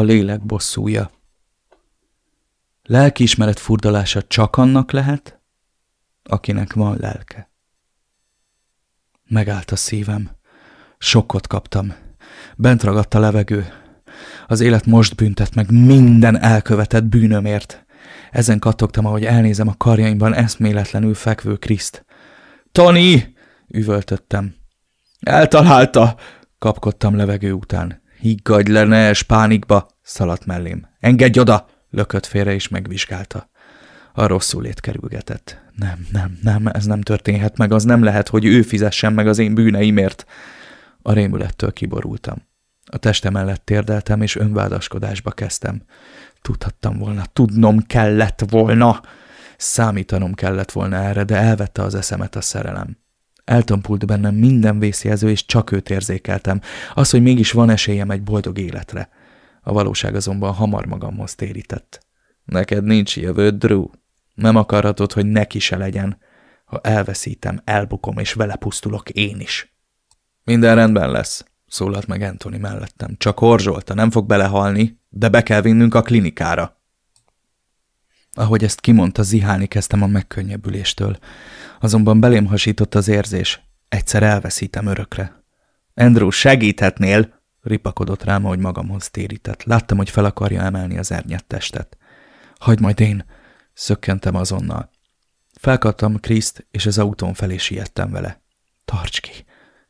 A lélek bosszúja. Lelkiismeret furdalása csak annak lehet, akinek van lelke. Megállt a szívem. Sokkot kaptam. Bent ragadt a levegő. Az élet most büntet meg minden elkövetett bűnömért. Ezen kattogtam, ahogy elnézem a karjaimban eszméletlenül fekvő Kriszt. Tony! üvöltöttem. Eltalálta! kapkodtam levegő után. Higgadj le, ne es pánikba! szaladt mellém. Engedj oda! lökött félre és megvizsgálta. A rosszul lét kerülgetett. Nem, nem, nem, ez nem történhet meg, az nem lehet, hogy ő fizessen meg az én bűneimért. A rémülettől kiborultam. A teste mellett térdeltem, és önvádaskodásba kezdtem. Tudhattam volna, tudnom kellett volna. Számítanom kellett volna erre, de elvette az eszemet a szerelem. Eltompult bennem minden vészjelző, és csak őt érzékeltem. Az, hogy mégis van esélyem egy boldog életre. A valóság azonban hamar magamhoz térített. Neked nincs jövőd, Drew. Nem akarhatod, hogy neki se legyen. Ha elveszítem, elbukom, és vele pusztulok én is. Minden rendben lesz, szólalt meg Anthony mellettem. Csak horzsolta, nem fog belehalni, de be kell vinnünk a klinikára. Ahogy ezt kimondta, zihálni kezdtem a megkönnyebbüléstől. Azonban belém hasított az érzés. Egyszer elveszítem örökre. Andrew, segíthetnél? Ripakodott rám, hogy magamhoz térített. Láttam, hogy fel akarja emelni az ernyett testet. Hagyd majd én! Szökkentem azonnal. Felkaptam Kriszt, és az autón felé siettem vele. Tarts ki!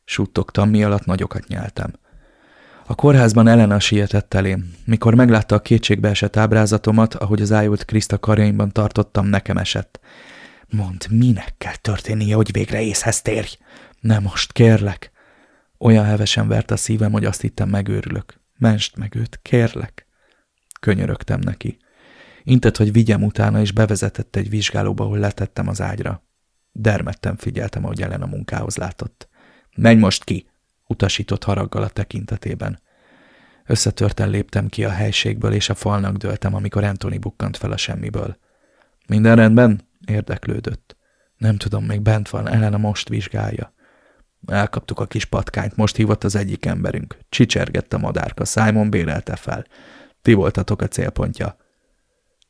Suttogtam, mi alatt nagyokat nyeltem. A kórházban Elena sietett elém. Mikor meglátta a kétségbe esett ábrázatomat, ahogy az ájult Kriszta karjaimban tartottam, nekem esett. Mondd, minek kell történnie, hogy végre észhez térj? Nem most, kérlek. Olyan hevesen vert a szívem, hogy azt hittem megőrülök. Menst meg őt, kérlek. Könyörögtem neki. Intett, hogy vigyem utána, és bevezetett egy vizsgálóba, ahol letettem az ágyra. Dermedten figyeltem, ahogy Ellen a munkához látott. Menj most ki! utasított haraggal a tekintetében. Összetörten léptem ki a helységből, és a falnak dőltem, amikor Anthony bukkant fel a semmiből. Minden rendben? Érdeklődött. Nem tudom, még bent van, Elena most vizsgálja. Elkaptuk a kis patkányt, most hívott az egyik emberünk. Csicsergett a madárka, Simon bérelte fel. Ti voltatok a célpontja.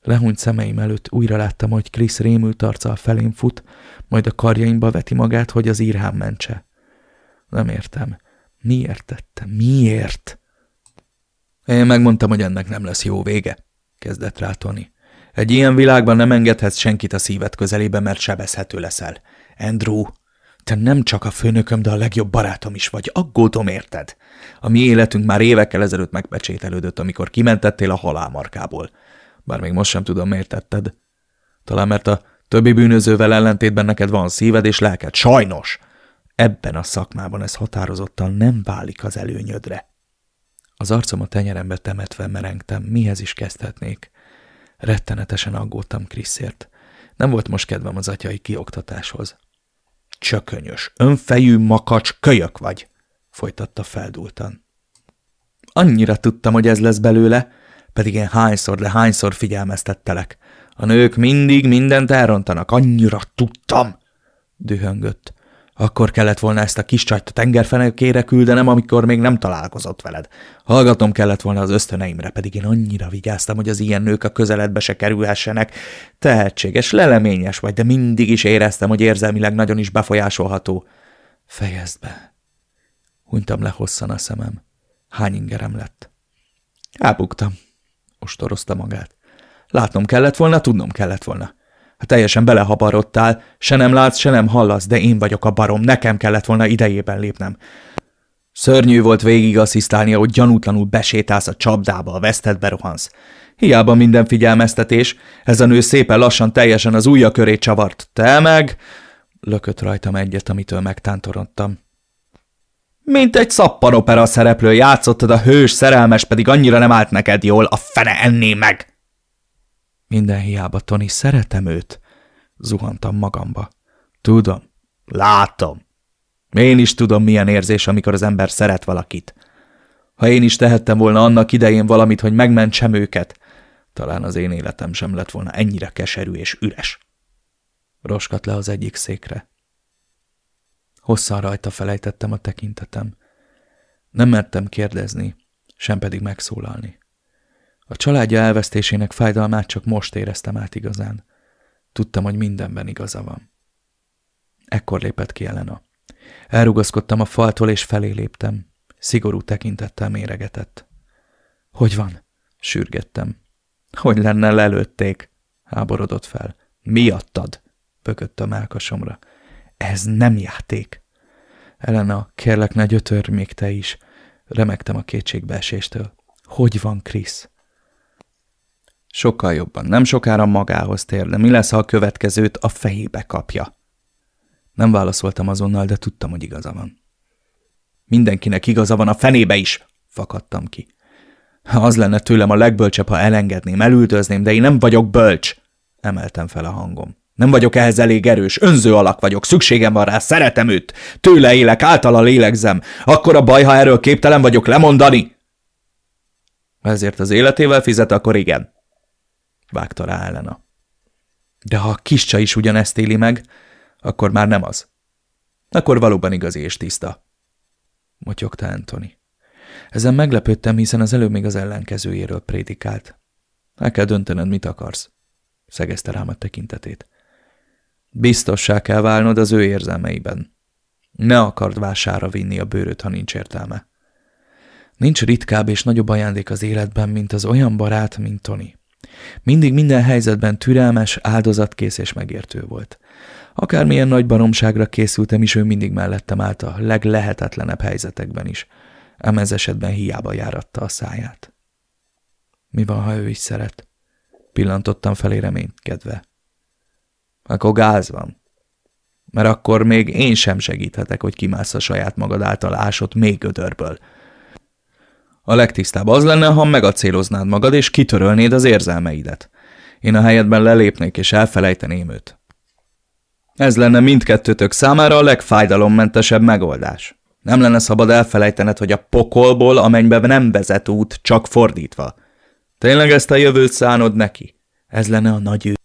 Lehúnyt szemeim előtt újra láttam, hogy Krisz rémült arccal felém fut, majd a karjaimba veti magát, hogy az írhám mentse. Nem értem. Miért tettem? Miért? Én megmondtam, hogy ennek nem lesz jó vége, kezdett rá Tony. Egy ilyen világban nem engedhetsz senkit a szíved közelébe, mert sebezhető leszel. Andrew, te nem csak a főnököm, de a legjobb barátom is vagy. Aggódom, érted? A mi életünk már évekkel ezelőtt megpecsételődött, amikor kimentettél a halálmarkából. Bár még most sem tudom, miért tetted. Talán mert a többi bűnözővel ellentétben neked van szíved és lelked. Sajnos! Ebben a szakmában ez határozottan nem válik az előnyödre. Az arcom a tenyerembe temetve merengtem, mihez is kezdhetnék. Rettenetesen aggódtam Kriszért. Nem volt most kedvem az atyai kioktatáshoz. Csökönyös, önfejű makacs kölyök vagy, folytatta feldúltan. Annyira tudtam, hogy ez lesz belőle, pedig én hányszor, de hányszor figyelmeztettelek. A nők mindig mindent elrontanak, annyira tudtam, dühöngött. Akkor kellett volna ezt a kis csajt a tengerfenekére küldenem, amikor még nem találkozott veled. Hallgatom kellett volna az ösztöneimre, pedig én annyira vigyáztam, hogy az ilyen nők a közeledbe se kerülhessenek. Tehetséges, leleményes vagy, de mindig is éreztem, hogy érzelmileg nagyon is befolyásolható. Fejezd be. Hunytam le hosszan a szemem. Hány ingerem lett? Elbuktam. Ostorozta magát. Látnom kellett volna, tudnom kellett volna. Hát teljesen belehabarodtál, se nem látsz, se nem hallasz, de én vagyok a barom, nekem kellett volna idejében lépnem. Szörnyű volt végig asszisztálnia, hogy gyanútlanul besétálsz a csapdába, a vesztedbe rohansz. Hiába minden figyelmeztetés, ez a nő szépen lassan teljesen az ujja köré csavart. Te meg... Lökött rajtam egyet, amitől megtántorodtam. Mint egy szappanopera szereplő játszottad, a hős szerelmes pedig annyira nem állt neked jól, a fene enné meg! Minden hiába, Tony, szeretem őt. Zuhantam magamba. Tudom. Látom. Én is tudom, milyen érzés, amikor az ember szeret valakit. Ha én is tehettem volna annak idején valamit, hogy megmentsem őket, talán az én életem sem lett volna ennyire keserű és üres. Roskat le az egyik székre. Hosszan rajta felejtettem a tekintetem. Nem mertem kérdezni, sem pedig megszólalni. A családja elvesztésének fájdalmát csak most éreztem át igazán. Tudtam, hogy mindenben igaza van. Ekkor lépett ki Elena. Elrugaszkodtam a faltól, és felé léptem. Szigorú tekintettel méregetett. Hogy van? Sürgettem. Hogy lenne, lelőtték? Háborodott fel. Miattad? Bökött a melkasomra. Ez nem játék. Elena, kérlek, ne gyötör még te is. Remektem a kétségbeeséstől. Hogy van, Krisz? Sokkal jobban. Nem sokára magához tér, de mi lesz, ha a következőt a fejébe kapja? Nem válaszoltam azonnal, de tudtam, hogy igaza van. Mindenkinek igaza van a fenébe is, fakadtam ki. Az lenne tőlem a legbölcsebb, ha elengedném, elültözném, de én nem vagyok bölcs. Emeltem fel a hangom. Nem vagyok ehhez elég erős, önző alak vagyok, szükségem van rá, szeretem őt, tőle élek, általa lélegzem. Akkor a baj, ha erről képtelen vagyok lemondani? Ezért az életével fizet, akkor igen. Vágta rá Elena. De ha a kiscsa is ugyanezt éli meg, akkor már nem az. Akkor valóban igazi és tiszta. Motyogta Anthony. Ezen meglepődtem, hiszen az előbb még az ellenkezőjéről prédikált. El kell döntened, mit akarsz. Szegezte rám a tekintetét. Biztossá kell válnod az ő érzelmeiben. Ne akard vására vinni a bőröt, ha nincs értelme. Nincs ritkább és nagyobb ajándék az életben, mint az olyan barát, mint Tony. Mindig minden helyzetben türelmes, áldozatkész és megértő volt. Akármilyen nagy baromságra készültem is, ő mindig mellettem állt a leglehetetlenebb helyzetekben is. Ám ez esetben hiába járatta a száját. Mi van, ha ő is szeret? Pillantottam felé reménykedve. Akkor gáz van. Mert akkor még én sem segíthetek, hogy kimász a saját magad által ásott még gödörből. A legtisztább az lenne, ha megacéloznád magad, és kitörölnéd az érzelmeidet. Én a helyedben lelépnék, és elfelejteném őt. Ez lenne mindkettőtök számára a legfájdalommentesebb megoldás. Nem lenne szabad elfelejtened, hogy a pokolból, amennybe nem vezet út, csak fordítva. Tényleg ezt a jövőt szánod neki? Ez lenne a nagy